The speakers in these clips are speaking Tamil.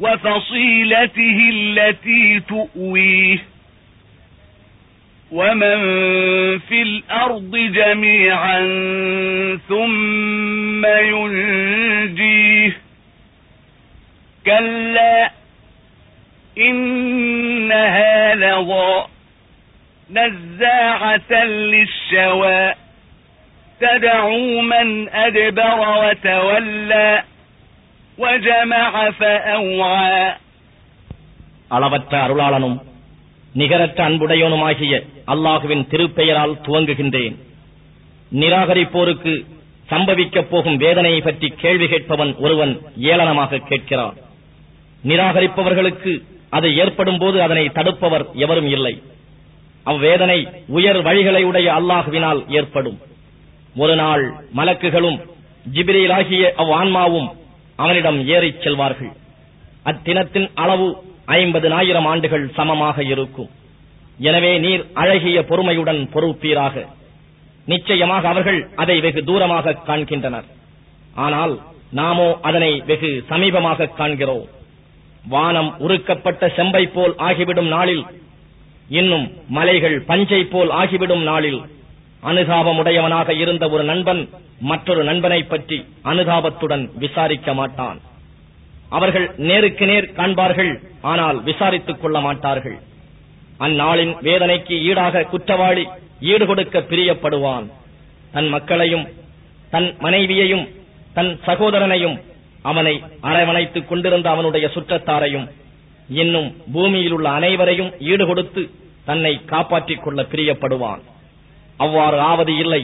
وفصيلته التي تؤويه. ومن في الأرض جميعا ثم ينجيه. كلا إنها لظى نزاعة للشوى. تدعو من أدبر وتولى. அளவற்ற அருளாளனும் நிகரற்ற அன்புடையவனுமாகிய அல்லாஹுவின் திருப்பெயரால் துவங்குகின்றேன். நிராகரிப்போருக்கு சம்பவிக்கப் போகும் வேதனையை பற்றி கேள்வி கேட்பவன் ஒருவன் ஏளனமாக கேட்கிறான். நிராகரிப்பவர்களுக்கு அது ஏற்படும் போது அதனை தடுப்பவர் எவரும் இல்லை. அவ்வேதனை உயர் வழிகளை உடைய அல்லாஹுவினால் ஏற்படும். ஒரு நாள் மலக்குகளும் ஜிபிரிலாகிய அவ் ஆன்மாவும் அவனிடம் ஏறிச் செல்வார்கள். அத்தினத்தின் அளவு ஐம்பதினாயிரம் ஆண்டுகள் சமமாக இருக்கும். எனவே நீர் அழகிய பொறுமையுடன் பொறுப்பீராக. நிச்சயமாக அவர்கள் அதை வெகு தூரமாக காண்கின்றனர். ஆனால் நாமோ அதனை வெகு சமீபமாக காண்கிறோம். வானம் உருக்கப்பட்ட செம்பை போல் ஆகிவிடும் நாளில் இன்னும் மலைகள் பஞ்சை போல் ஆகிவிடும் நாளில் அனுதாபம் உடையவனாக இருந்த ஒரு நண்பன் மற்றொரு நண்பனை பற்றி அனுதாபத்துடன் விசாரிக்க மாட்டான். அவர்கள் நேருக்கு நேர் காண்பார்கள் ஆனால் விசாரித்துக் கொள்ள மாட்டார்கள். அந்நாளின் வேதனைக்கு ஈடாக குற்றவாளி ஈடுகொடுக்க பிரியப்படுவான். தன் மக்களையும் தன் மனைவியையும் தன் சகோதரனையும் அவனை அரவணைத்துக் கொண்டிருந்த அவனுடைய சுற்றத்தாரையும் இன்னும் பூமியில் உள்ள அனைவரையும் ஈடுகொடுத்து தன்னை காப்பாற்றிக் கொள்ள பிரியப்படுவான். அவ்வாறு ஆவது இல்லை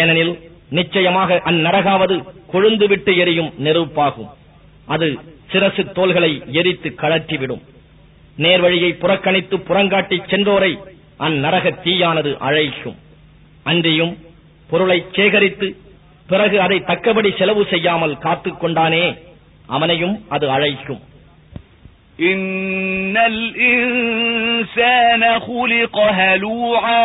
ஏனெனில் நிச்சயமாக அந்நரகாவது கொழுந்து விட்டு எரியும் நெருப்பாகும் அது சிரசு தோள்களை எரித்து கழற்றிவிடும் நேர்வழியை புறக்கணித்து புறங்காட்டி சென்றோரை அந்நரக தீயானது அழைக்கும் அன்றியும் பொருளை சேகரித்து பிறகு அதை தக்கபடி செலவு செய்யாமல் காத்துக் கொண்டானே அவனையும் அது அழைக்கும் إن الإنسان خلق هلوعا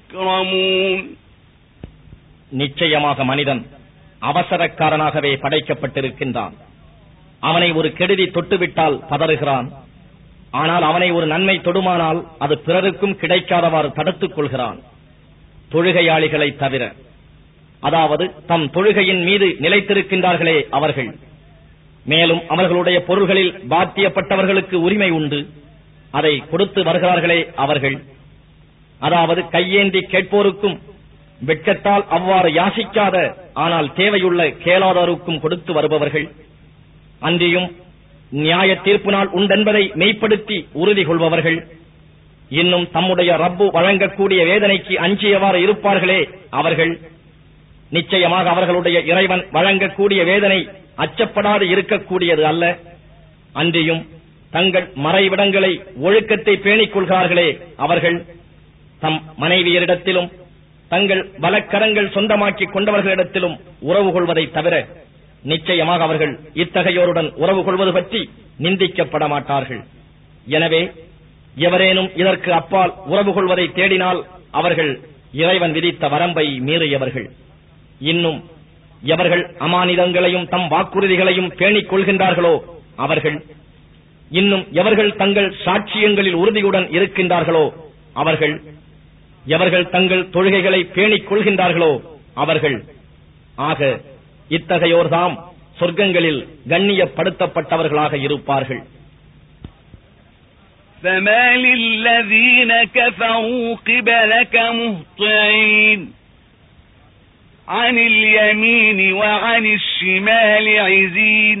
நிச்சயமாக மனிதன் அவசரக்காரனாகவே படைக்கப்பட்டிருக்கின்றான். அவனை ஒரு கெடுதி தொட்டுவிட்டால் பதறுகிறான். ஆனால் அவனை ஒரு நன்மை தொடுமானால் அது பிறருக்கும் கிடைக்காதவாறு தடுத்துக் கொள்கிறான். தொழுகையாளிகளை தவிர. அதாவது தம் தொழுகையின் மீது நிலைத்திருக்கின்றார்களே அவர்கள். மேலும் அவர்களுடைய பொருள்களில் பாத்தியப்பட்டவர்களுக்கு உரிமை உண்டு. அதை கொடுத்து வருகிறார்களே அவர்கள். அதாவது கையேந்தி கேட்போருக்கும் வெட்கத்தால் அவ்வாறு யாசிக்காத ஆனால் தேவையுள்ள கேளாதாருக்கும் கொடுத்து வருபவர்கள். அன்றியும் நியாய தீர்ப்பு நாள் உண்டென்பதை மெய்ப்படுத்தி உறுதி கொள்பவர்கள். இன்னும் தம்முடைய ரப்பு வழங்கக்கூடிய வேதனைக்கு அஞ்சியவாறு இருப்பார்களே அவர்கள். நிச்சயமாக அவர்களுடைய இறைவன் வழங்கக்கூடிய வேதனை அச்சப்படாது இருக்கக்கூடியது அல்ல. அன்றியும் தங்கள் மறைவிடங்களை ஒழுக்கத்தை பேணிக் கொள்கிறார்களே அவர்கள். தம் மனைவியரிடத்திலும் தங்கள் வலக்கரங்கள் சொந்தமாக்கிக் கொண்டவர்களிடத்திலும் உறவு கொள்வதை தவிர நிச்சயமாக அவர்கள் இத்தகையோருடன் உறவு கொள்வது பற்றி நிந்திக்கப்பட மாட்டார்கள். எனவே எவரேனும் இதற்கு அப்பால் உறவு கொள்வதை தேடினால் அவர்கள் இறைவன் விதித்த வரம்பை மீறியவர்கள். இன்னும் எவர்கள் அமானிதங்களையும் தம் வாக்குறுதிகளையும் பேணிக் கொள்கின்றார்களோ அவர்கள் இன்னும் எவர்கள் தங்கள் சாட்சியங்களில் உறுதியுடன் இருக்கின்றார்களோ அவர்கள் எவர்கள் தங்கள் தொழுகைகளை பேணிக் கொள்கின்றார்களோ அவர்கள் ஆக இத்தகையோர்தாம் சொர்க்கங்களில் கண்ணியப்படுத்தப்பட்டவர்களாக இருப்பார்கள் فمال الذين كفروا قبلك مهطعين عن اليمين وعن الشمال عزين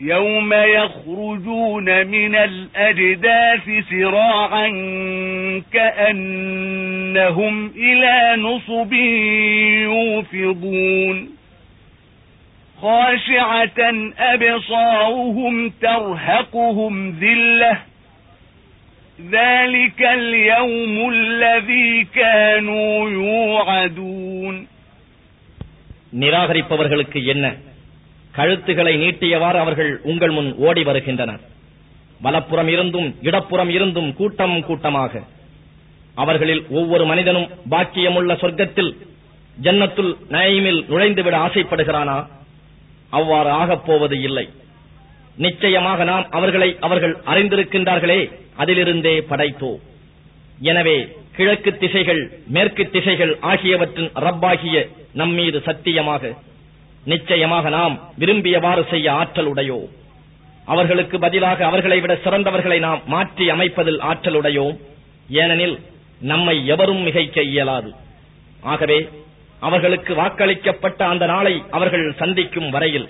يوم يخرجون من الأجداث سراعا كأنهم إلى نصب يوفضون خاشعة أبصارهم ترهقهم ذلة ذلك اليوم الذي كانوا يوعدون நிராகரிப்பவர்களுக்கு என்ன கழுத்துகளை நீட்டியவாறு அவர்கள் உங்கள் முன் ஓடி வருகின்றனர். வலப்புறம் இருந்தும் இடப்புறம் இருந்தும் கூட்டம் கூட்டமாக. அவர்களில் ஒவ்வொரு மனிதனும் பாக்கியமுள்ள சொர்க்கத்தில் ஜன்னத்துல் நயமில் நுழைந்துவிட ஆசைப்படுகிறானா? அவ்வாறு ஆகப் போவது இல்லை. நிச்சயமாக நாம் அவர்களை அவர்கள் அறிந்திருக்கின்றார்களே அதிலிருந்தே படைத்தோ எனவே கிழக்கு திசைகள் மேற்கு திசைகள் ஆகியவற்றின் ரப்பாகிய நம்மீது சத்தியமாக நிச்சயமாக நாம் விரும்பியவாறு செய்ய ஆற்றல் உடையோ அவர்களுக்கு பதிலாக அவர்களை விட சிறந்தவர்களை நாம் மாற்றி அமைப்பதில் ஆற்றலுடையோம் ஏனெனில் நம்மை எவரும் மிகைக்க இயலாது. ஆகவே அவர்களுக்கு வாக்களிக்கப்பட்ட அந்த நாளை அவர்கள் சந்திக்கும் வரையில்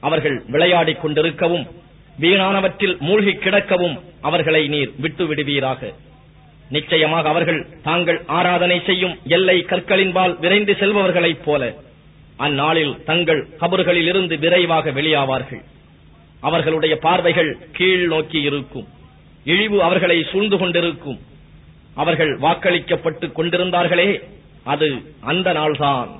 அவர்கள் விளையாடிக் கொண்டிருக்கவும் வீணானவற்றில் மூழ்கி கிடக்கவும் அவர்களை நீர் விட்டு விடுவீராக நிச்சயமாக அவர்கள் தாங்கள் ஆராதனை செய்யும் எல்லை கற்களின்பால் விரைந்து செல்பவர்களைப் போல அந்நாளில் தங்கள் கபர்களில் இருந்து விரைவாக வெளியாவார்கள். அவர்களுடைய பார்வைகள் கீழ் நோக்கி இருக்கும். இழிவு அவர்களை சூழ்ந்து கொண்டிருக்கும். அவர்கள் வாக்களிக்கப்பட்டு கொண்டிருந்தார்களே அது அந்த நாள்தான்.